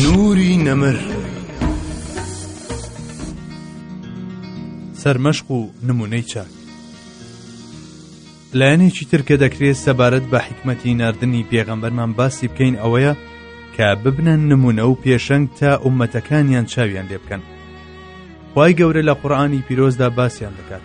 نوری نەمر سەرمەشق و نمونەی چاک لایەنێکی تر کە دەکرێت سەبارەت بە حکمەتی نردنی پێغەمبەرمان باسی بکەین ئەوەیە کە ببنە نمونە و پێشەنگ تا عومەتەکانیان چاویان لێ بکەن خی گەورە لە قڕانی پیرۆزدا باسییان دەکات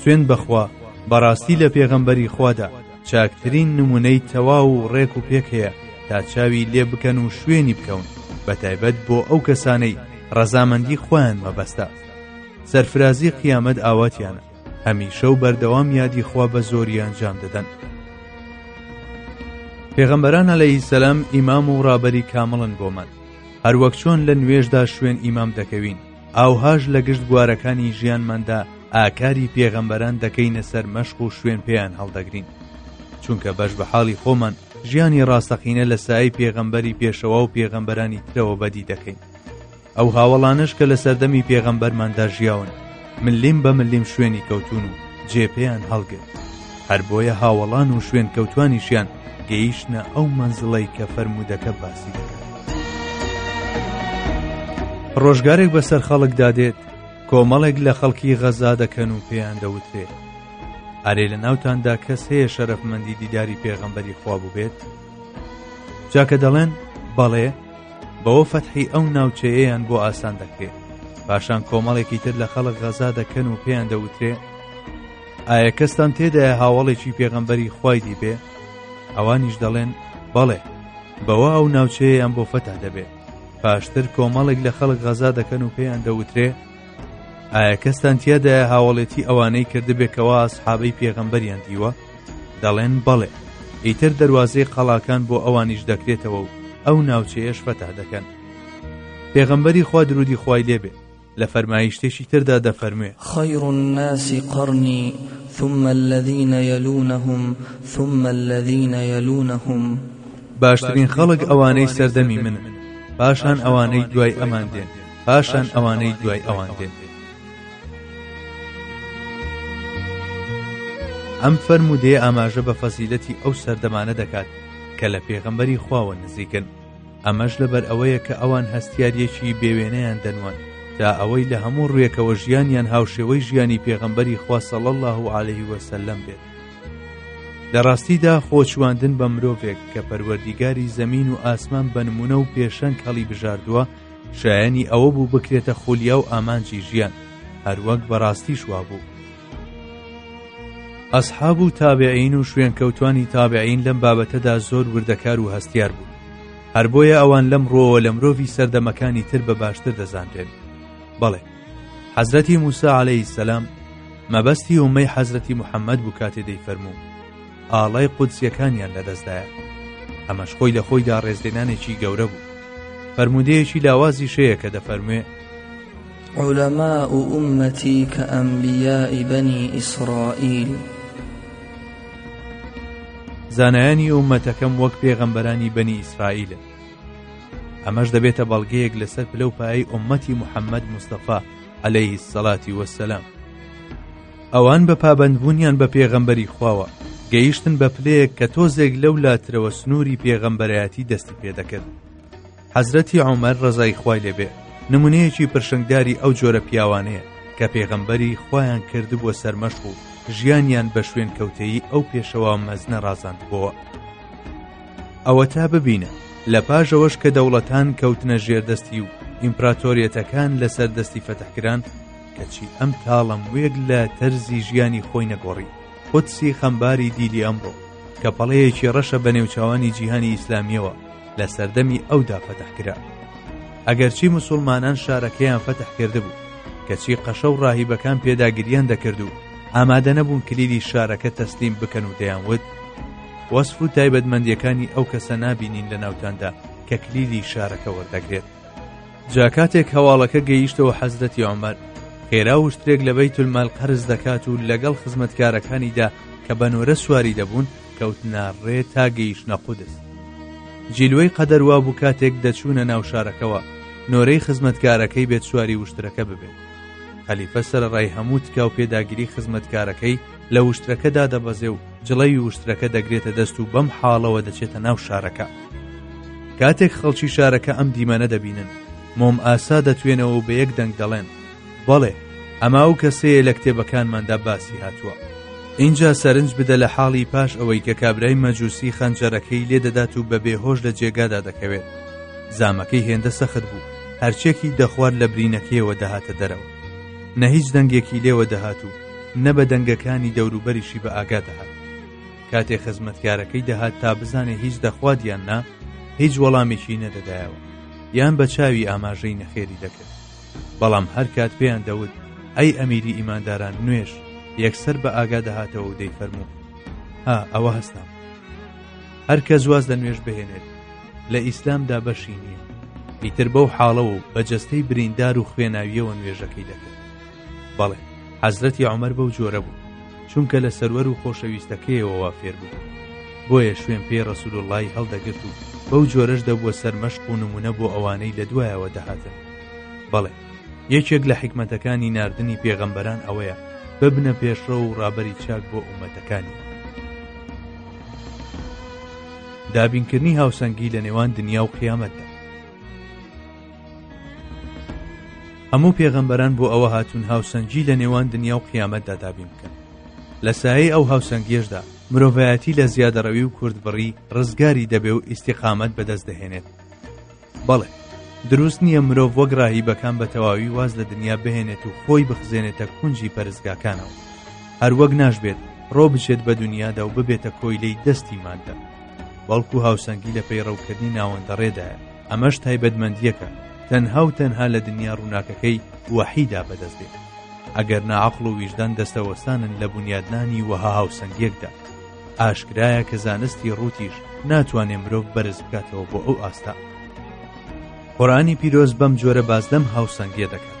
سوێند بەخوا بەڕاستی لە پێغەمبەری خوادا چاکترین نمونەی تەواو و ڕێک و پێک هەیە تا چاوی لێ بکەن و شوێنی بکەون بە تایبەت بۆ ئەو کەسانەی ڕەزامەندی خۆیان مەبەستە سەرفرازی قیامەت ئاواتیانە هەمیشە و بەردەوام یادی خوا بە زۆری ئەنجام دەدەن پێغەمبەران عەلەیهی سەلام ئیمام و ڕابەری کامڵن بۆمان هەروەک چۆن لە نوێژدا شوێن ئیمام دەکەوین ئاوهاش لە گشت بوارەکانی ژیانماندا ئاکاری پێغەمبەران دەکەینە سەر مەشق و شوێن پێیان هەڵدەگرین چونکە بەش بە حاڵی خۆمان ژیانی ڕاستەقینە لە سای پێغەمبەری پێشەوا و پێغەمبەرانی ترەوە بەدی دەکەین ئەو هاوڵانش کە لە سەردەمی پێغەمبەرماندا ژیاون ملیم بە ملیم شوێنی کەوتون و جێپیان هەڵگرت هەر بۆیە هاوڵان و شوێن کەوتوانیشیان گەیشتنە ئەو مەنزڵەی کە فەرموودەکە باسی دەکات ڕۆژگارێک بەسەر خەڵکدا دێت کۆمەڵێک لە خەڵکی غەزا دەکەن و پێیان دەوترێت ئەرێ لە ناوتاندا کەس هەیە شەرەفمەندی دیداری پێغەمبەری خوا بووبێت جاکە دەڵێن بەڵێ بەوە فەتحی ئەو ناوچەیەیان بۆ ئاسان دەکرێت پاشان کۆمەڵێکی تر لە خەڵک غەزا دەکەن و پێیان دەوترێ ئایا کەستان تێدایە هاوەڵێکی پێغەمبەری خوای دی بێ ئەوانیش دەڵێن بەڵێ بەوە ئەو ناوچەیەیان بۆ فەتا دەبێ پاشتر کۆمەڵێک لە خەڵک غەزا دەکەن و پێیان دەوترێ ئایا کەستان تیادایە هاوڵێتی ئەوانەی کردبێکەوە ئەسحابەی پێغەمبەریان دیوە دەڵێن بەڵێ ئیتر دەواازەی قەڵاکان بۆ ئەوانیش دەکرێتەوە و ئەو ناوچەیەش فەتا دەکەن پێغەمبەری خوا درودی خوای لێبێ لە فەرمایشتێکی تردا دەفەرموێ. خیر الناس قرنی ثم الذین یلونهم ثم الذین یلونهم. باشترین خەڵک ئەوانەی سەردەمی منن، پاشان ئەوانەی دوای ئەمان دێن، پاشان ئەوانەی دوای ئەوان دێن. ئەم فەرموودەیە ئاماژە بە فەزیلەتی ئەو سەردەمانە دەکات کە لە پێغەمبەری خواوە نزیکن، ئەمەش لەبەر ئەوەیە کە ئەوان هەستیاریەکی بێوێنەیان دەنوان تا ئەوەی لە هەموو ڕوێکەوە ژیانیان هاوشێوەی ژیانی پێغەمبەری خواسە الله و عليه وسلم بێت لە ڕاستیدا خۆچواندن بە مرۆڤێک کە پەروەردیگاری زەمین و ئاسمان بەنمونە و پێشەنگ هەڵی بژاردووە شایانی ئەوە بوو بکرێتە خولیا و ئامانجی ژیان هەروەک بەڕاستیش وابوو ئەسحاب و تابعین و شوێنکەوتانی تابعین لەم بابەتەدا زۆر وردەکار و هەستیار بوون هەر بۆیە ئەوان لەم ڕۆوە لە مرۆڤی سەردەمەکانی تر بە باشتر دەزانرێن بەڵێ حەزرەتی موسا عليهەی سەسلام مەبەستی ومەی حەزرەتی محەممەد بوو کاتێ دەی فەرموو ئاڵای قودسیەکانیان لەدەستدایە ئەمەش خۆی لە خۆیدا ڕێزلێنانێکی گەورە بوو فەرمودەیەکی لاوازی شەیە کە دەفەرموێ عولماء امتی کانبیاء بنی اسرائیل. زانایانی ئوممەتەکەم وەک پێغەمبەرانی بەنی ئیسرائیلن ئەمەش دەبێتە بەڵگەیەک لەسەر پلە و پایی ئومەتی محەممەد مستەفا عليهەیهی سەلاتی وەسەلام ئەوان بە پابندبوونیان بە پێغەمبەری خواوە گەیشتن بە پلەیەک کە تۆزێک لەو لاترەوە سنووری پێغەمبەرایەتی دەستی پێدەکرد حەزرەتی عومەر ڕەزای خوای لێبێ نمونەیەکی پرشنگداری ئەو جۆرە پیاوانەیە کە پێغەمبەری خۆیان کردبووە سەرمەش و ژیانیان بە شوێن کەوتەیی ئەو پێشەوە مەزنە ڕازاندبەوە ئەوە تا ببینە لە پاژەوەش کە دەوڵەتان کەوتنە ژێردەستی و ئیمپراتۆریەتەکان لەسەر دەستی فەتحکران کەچی ئەم تاڵم وێک لە تەرزی ژیانی خۆی نەگۆڕی قودسی خەمباری دیلی ئەمڕۆ کە پەڵەیەکی ڕەشە بە نێوچوانی جیهانی ئیسلامیەوە لە سەردەمی ئەودا فەتحکرا ئەگەرچی مسلمانان شارەکەیان فەتح کردبوو کەچی قەشە و ڕاهیبەکان پێداگریان دەکرد و ئامادە نەبوون کلیلی شارەکە تەسلیم بکەن و دەیان وت وەسف و تایبەتمەندیەکانی ئەو کەسە نابینین لە ناوتاندا کە کلیلی شارەکە وەردەگرێت جا کاتێک هەواڵەکە گەیشتەوە حەزرەتی عمر خێرا و شتێک لە بەیت المال قەرز دەکات و لەگەڵ خزمەتکارەکانیدا کە بە نۆرە سواری دەبوون کەوتنە ڕێ تا گەیشتە قودس جیلوەی قەدەر وا بوو کاتێک دەچوونە ناو شارەکەەوە نۆرەی خزمەتکارەکەی بێت سواری وشترەکە ببێت خەلیفە سەرڕای هەموو تکا و پێداگیری خزمەتکارەکەی لە وشترەکە دادەبەزێ و جڵەوی وشترەکە دەگرێتە دەست و بەم حاڵەوە دەچێتە ناو شارەکە کاتێک خەڵکی شارەکە ئەم دیمەنە دەبینن مۆم ئاسا دەتوێنەوە بە یەک دەنگ دەڵێن بەڵێ ئەما و کەسەیە لە کتێبەکانماندا باسی هاتووە اینجا سەرنج بدە لە حاڵی پاش ئەوەی کە کابرای مەجووسی خەنجەرەکەی لێ دەدات و بە بێهۆش لە جێگادا دەکەوێت زامەکەی هێندە سەخت بوو هەرچێکی دەخوارد لە برینەکەیەوە دەهاتە دەرەوە نە هیچ دەنگێکی لێوە دەهات و نە بە دەنگەکانی دەوروبەریشی بە ئاگا دەهات کاتێ خزمەتکارەکەی دەهات تا بزانێ هیچ دەخوات یان نا هیچ وەڵامێکی نەدەدایەوە یان بە چاوی ئاماژەی نەخێری دەکرد بەڵام هەر کات پێیان دەوت ئەی ئەمیری ئیمانداران نوێش یەکسەر بە ئاگا دەهاتەوە و دەی فەرموو ها ئەوە هەستام هەر کە زواز لە نوێش بهێنێت لە ئیسلامدا بەشی نییە ئیتر بەو حاڵەوە و بە جەستەی بریندار و خوێناویەوە نوێژەکەی دەکرد بەڵێ حەزرەتی عمر بەو جۆرە بوو چونکە لە سەروەر و خۆشەویستەکەیەوەوە فێر بوو بۆیە شوێن پێی ڕسول اللهی هەڵدەگرت و بەو جۆرەش دەبووە سەرمەشق و نمونە بۆ ئەوانەی لە دوایەوە دەهاتن بەڵێ یەکێک لە حکمەتەکانی نردنی پێغەمبەران ئەوەیە ببنە پێشڕە و ڕابەری چاک بۆ ئومەتەکانی دابینکردنی هاوسەنگی لە نێوان دنیا و قیامەتدا هەموو پێغەمبەران بۆ ئەوە هاتوون هاوسەنگی لە نێوان دنیا و قیامەتدا دابین بکەن لە سایەی ئەو هاوسەنگێشدا مرۆڤایەتی لە زیادەڕەوی و کوردبڕی ڕزگاری دەبێ و ئیسیقامەت بەدەست دەهێنێت بەڵێ دروست نییە مرۆڤ وەک ڕاهیبەکان بە تەواوی واز لە دنیا بهێنێت و خۆی بخزێنێتە کونجی پەرستگاکانەوە هەروەک ناشبێت ڕۆ بچێت بە دنیادا و ببێتە کۆیلەی دەستی مادە بەڵکو هاوسەنگی لە پەیڕەوکردنی ناوەندەڕێدایە ئەمەش تایبەتمەندیەکە تەنها و تەنها لە دنیا ڕووناکەکەی وەحیدا بەدەست دێت ئەگەر ناعقل و ویژدان دەستەوەستانن لە بنیادنانی وەها هاوسەنگیەکدا ئاشکرایە کە زانستی ڕوتیش ناتوانێ مرۆڤ بەرز بکاتەوە بۆ ئەو ئاستا قۆرانی پیرۆز بەم جۆرە باس لەم هاوسەنگیە دەکات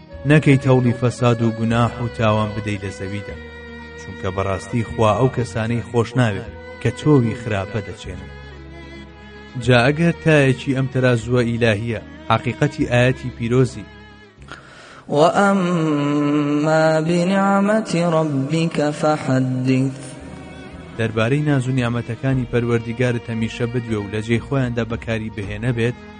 نەکەیت هەوڵی فەساد و گوناح و تاوان بدەی لە زەویدا چونکە بەڕاستی خوا ئەو کەسانەی خۆش ناوێت کە تۆوی خراپە دەچێنن جا ئەگەر تایەکی ئەم تەرازووە ئیلاهیە حقیقەتی ئاەتی پیرۆزی وأما بنعمة ربك فحدث دەربارەی ناز و نیامەتەکانی پەروەردیگارت هەمیشە بدوێ و لە جێی خۆیاندا بەکاری بهێنە بێت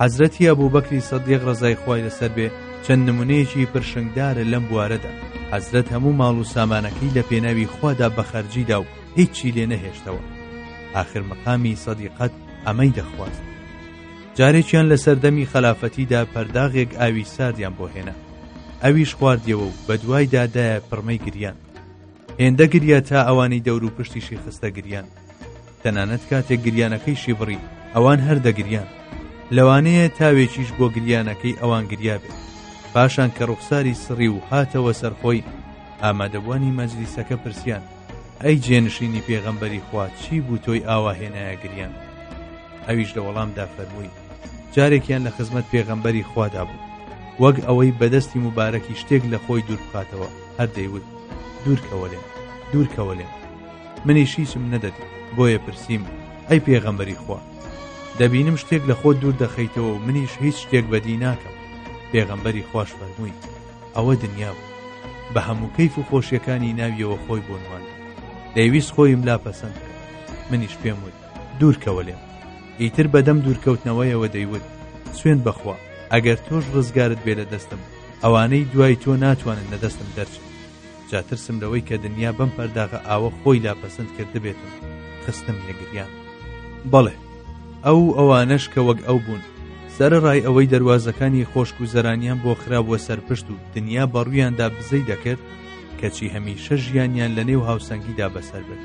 حەزرەتی ئەبوو بەکری سەدیق ڕزای خۆی لەسەر بێ چەند نمونەیەکی پرشنگدارە لەم بوارەدا حەزرەت هەموو ماڵ و سامانەکەی لە پێناوی خوادا بەخەرجیدا و هیچی لێ نەهێشتەوە آخر مەقامی سەدیقەت ئەمەی دەخواست جارێکیان لە سەردەمی خەلافەتیدا پەرداغێک ئاوی ساردیان بۆ هێنا ئەویش خواردیەوە و بە دوایدادایە پڕمەی گریان هێندە گریا تا ئەوانی دەور و پشتیشی خستە گریان تەنانەت کاتێک گریانەکەیشی بڕی ئەوان هەر دەگریان لەوانەیە تاوێکیش بۆ گریانەکەی ئەوان گریا بێت پاشان کە ڕوخساری سڕی و هاتەوە سەرخۆی ئامادەبوانی مەجلیسەکە پرسیان ئەی جێنشینی پێغەمبەری خوا چی بوو تۆی ئاواهێنایە گریان ئەویش لە وەڵامدا فەرمووی جارێکیان لە خزمەت پێغەمبەری خوادا بوو وەک ئەوەی بەدەستی مبارەکی شتێک لە خۆی دووربخاتەوە هەردەیوت دوورکەوە لێم دوورکەوە لێم منی شیچم نەدەدی بۆیە پرسییم ئەی پێغەمبەری خوا دەبینم شتێک لە خۆ دوور دەخەیتەوە و منیش هیچ شتێک بەدی ناکەم پێغەمبەری خوش فەرمووی ئەوە دنیا بوو بە هەموو کەیف و خۆشیەکانی ناویەوە خۆی بۆنوان دەیویست خۆیم لا پەسەند منیش پێم وت دوورکەوە لێم ئیتر بەدەم دوورکەوتنەوەیەوە دەیوت سوێن بەخوا ئەگەر تۆش ڕزگارت بێ لە دەستم ئەوانەی دوای تۆ ناتوانن لە دەستم دەرچن جاترسم لەوەی کە دنیا بەم پەرداغە ئاوە خۆی لا پەسند کردبێتم خستم لەگریان بەڵێ ئەو ئەوانەش کە وەک ئەو بوون سەرڕای ئەوەی دەواازەکانی خۆشک و زەرانیان بۆ خراوە سەرپشت و دنیا بەڕویاندا بزەی دەکرد کەچی هەمیشە ژیانیان لە نێو هاوسەنگیدا بەسەر برد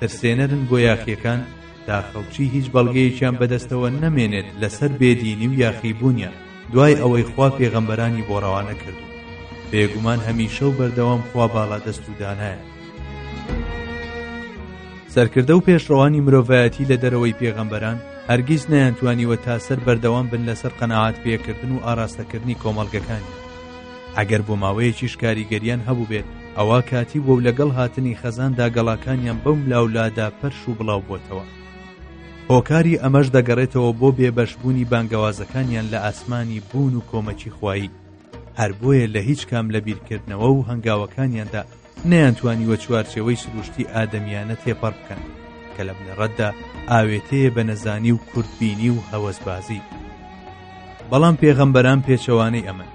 ترسێنەرن بۆ یاخیەکان تا خەڵکی هیچ بەڵگەیەکیان بەدەستەوە نەمێنێت لەسەر بێدینی و یاخی بوونیان دوای ئەوەی خوا پێغەمبەرانی بۆ ڕەوانە کردو بێگومان هەمیشە و بەردەوام خوا باڵا دەست و دانایە سەرکردە و پێشڕەوانی مرۆڤایەتی لە دەرەوەی پێغەمبەران هەرگیز نەیانتوانیوە تا سەر بەردەوام بن لەسەر قەنەعات پێکردن و ئاراستەکردنی کۆمەڵگەکانی ئەگەر بۆ ماوەیەکیش کاریگەریان هەبووبێت ئەوا کاتی بووە و لەگەڵ هاتنی خەزاندا گەڵاکانیان بەو ملاولادا پەرش و بڵاو بۆتەوە هۆکاری ئەمەش دەگەڕێتەوە بۆ بێبەشبوونی بانگەوازەکانیان لە ئاسمانی بوون و کۆمەکی خوایی هەر بۆیە لە هیچ کام لە بیرکردنەوە و هەنگاوەکانیاندا نەیانتوانیوە چوارچێوەی سروشتی ئادەمیانە تێپەڕ بکەن کە لە بنەڕەتدا ئاوێتەیە بە نەزانی و کورتبینی و هەوەسبازی بەڵام پێغەمبەران پێچەوانەی ئەمن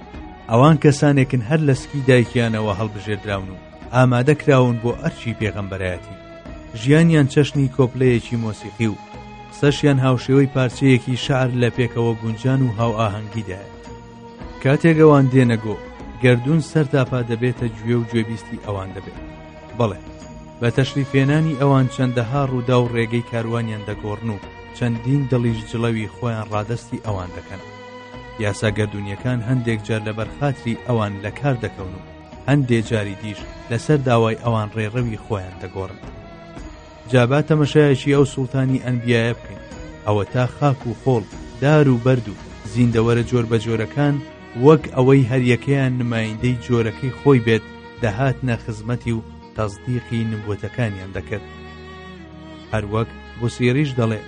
ئەوان کەسانێکن هەر لە سکی دایکیانەوە هەڵبژێدراون و ئامادە کراون بۆ ئەرچی پێغەمبەرایەتی ژیانیان چەشنی کۆپلەیەکی مۆسیقی و قسەشیان هاوشێوەی پارچەیەکی شار لە پێکەوە گونجان و هاو ئاهەنگیدایە کاتێک ئەوان دێنە گۆ گردون سەر تاپا دەبێتە گوێ و گوێبیستی ئەوان دەبێت بەڵێ بە تەشریفێنانی ئەوان چەندەها ڕوودا و ڕێگەی کاروانیان دەگۆڕن و چەندین دڵیش جڵەوی خۆیان ڕادستی ئەوان دەکەن یاسا گردونیەکان هەندێک جار لە بەرخاتری ئەوان لە کار دەکەون و هەندێ جاری دیش لەسەر داوای ئەوان ڕێڕەوی خۆیان دەگۆڕن جا با تەمەشایەکی ئەو سوڵتانی ئەنبیایە بکەین ئەوەتا خاک و خۆڵ دار و بەرد و زیندەوەرە جۆر بە جۆرەکان وەک ئەوەی هەریەکەیان نمایندەی جۆرەکەی خۆی بێت دەهاتنە خزمەتی و تەزدیقی نبوتەکانیان دەکرد هەروەک بوسیریش دەڵێت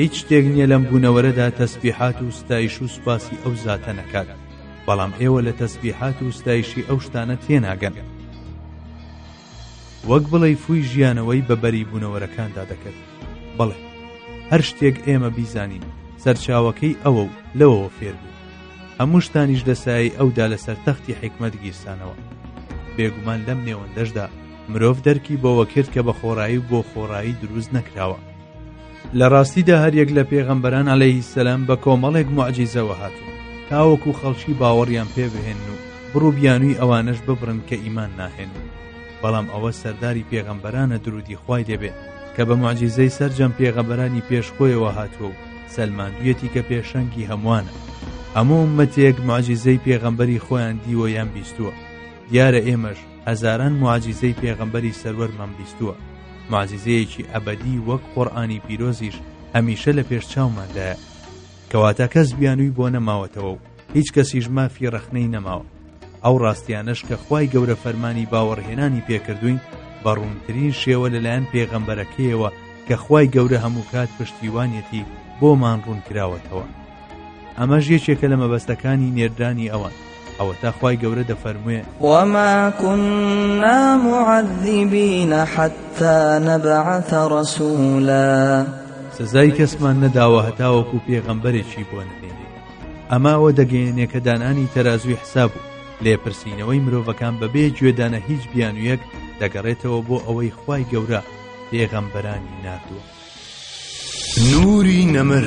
هیچ شتێک نییە لەم بوونەوەرەدا تەسبیحات و ستایش و سوپاسی ئەو زاتە نەکات بەڵام ئێوە لە تەسبیحات و ستایشی ئەو شتانە تێناگەن وەک بڵێ فوی ژیانەوەی بە بەری بوونەوەرەکاندا دەکرد بەڵێ هەر شتێک ئێمە بیزانین سەرچاوەکەی ئەوە و لەوەوە فێر بوو هەموو شتانیش دەسایی ئەودا لەسەر تەختی حکمت گیرسانەوە بێگومان لەم نێوەندەشدا مرۆڤ دەرکی بەوە کرد کە بە خۆڕایی و بۆ خۆڕایی دروست نەکراوە لە ڕاستیدا هەریەک لە پێغەمبەران عەلەیهی سەلام بە کۆمەڵێک موعجیزەوە هاتوون تاوەکو خەڵکی باوەڕیان پێ بهێن و بڕوو بیانووی ئەوانەش ببڕن کە ئیمان ناهێن بەڵام ئەوە سەرداری پێغەمبەرانە درودی خوای دەبێت کە بە معجیزەی سەررجەم پێغەبەرانی پێشخۆیەوە هاتووە و سەلماندویەتی کە پێشەنگی هەمووانە هەموو مەتێک معجیزەی پێغەمبەری خۆیان دیوە یان بیستووە دیارە ئێمەش هەزاران موعجیزەی پێغەمبەری سەروەرمان بیستووە موعجیزەیەکی ئەبەدی وەک قۆڕانی پیرۆزیش هەمیشە لە پێش چاوماندایە کەواتە کەس بیانووی بۆ نەماوەتەوە و هیچ کەسیش مافی ڕەخنەی نەماوە ئەو ڕاستیانەش کە خوای گەورە فەرمانی باوەڕهێنانی پێکردوین بە ڕوونترین شێوە لەلایەن پێغەمبەرەکەیەوە کە خوای گەورە هەموو کات پشتیوانەتی بۆمان ڕوون کراوەتەوە ئەمەش یەکێکە لە مەبەستەکانی نێردرانی ئەوان ئەوەتا خی گەورە دەفەرموێ وەماکونا معذبینە حتا نەبعتە ڕسوولە سزای کەسمان نەداوە هەتاوەکو پێغەمبەرێکی بۆ نهێنێ ئەماوە دەگەێنێ کە دانانی تەرازوی حساب و لێپرسینەوەی مرۆڤەکان بەبێ گوێدانە هیچ بیانویەک دەگەڕێتەوە بۆ ئەوەی خی گەورە پێغەمبەرانی نردووە نوری نەمر